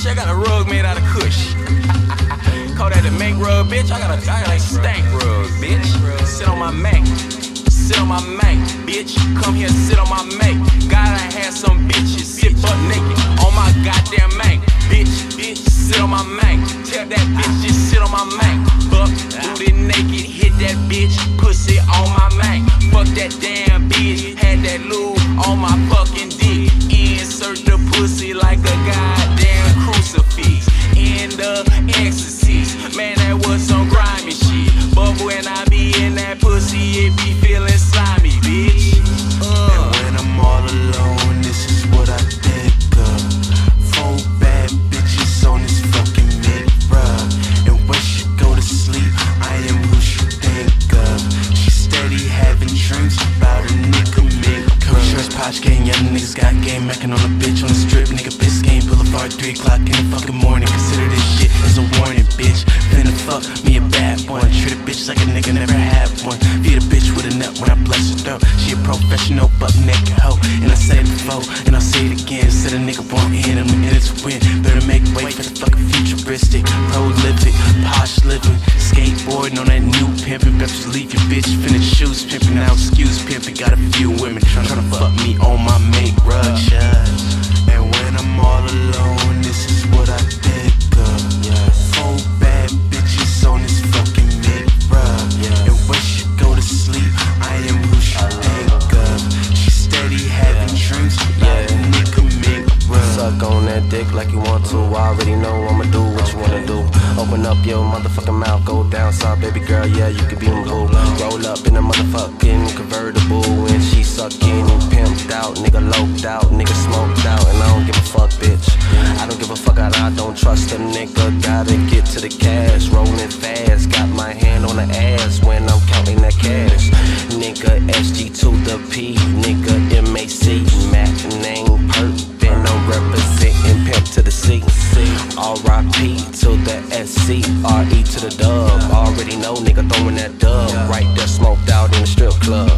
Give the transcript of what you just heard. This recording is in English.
bitch, I got a rug made out of kush. Call that a mink rug, bitch. I got a, I got a stank rug, bitch. Sit on my Mac. Sit on my Mac, bitch. Come here, sit on my Mac. Gotta have some bitches sit butt naked on my goddamn Mac, bitch. Bitch, sit on my Mac. Tell that bitch just sit on my Mac. Buck, booty naked, hit that bitch. Pussy on my Mac. Fuck that damn bitch. The man, that was some grimy shit. But when I be in that pussy, it be feeling slimy, Shirts, gang, young niggas got game. Mackin' on a bitch on the strip, nigga, piss game. Boulevard, 3 o'clock in the fucking morning. Consider this shit as a warning, bitch. Finna fuck me a bad one. Treat a bitch like a nigga never had one. Feed a bitch with a nut when I bless her throat. She a professional, butt naked hoe. And I said it before, and I'll say it again. Said a nigga won't end, I'm in it that new pimpin'. Better just leave your bitch, finish shoes pimpin'. Now excuse pimpin'. Got a few women tryna fuck me on my make rush. Like you want to. I already know I'ma do what you wanna do. Open up your motherfucking mouth, go down south, baby girl, yeah, you can be my boo. Roll up in a motherfucking convertible, and she sucking and pimped out, nigga loped out, nigga smoked out, and I don't give a fuck, bitch. I don't give a fuck, I, don't trust a nigga. Gotta get to the cash, rolling fast. Got my hand on the ass when I'm counting that cash. Nigga SG to the P, nigga Mac the S.C. R.E. to the dub. Already know, nigga throwing that dub. Right there, smoked out in the strip club,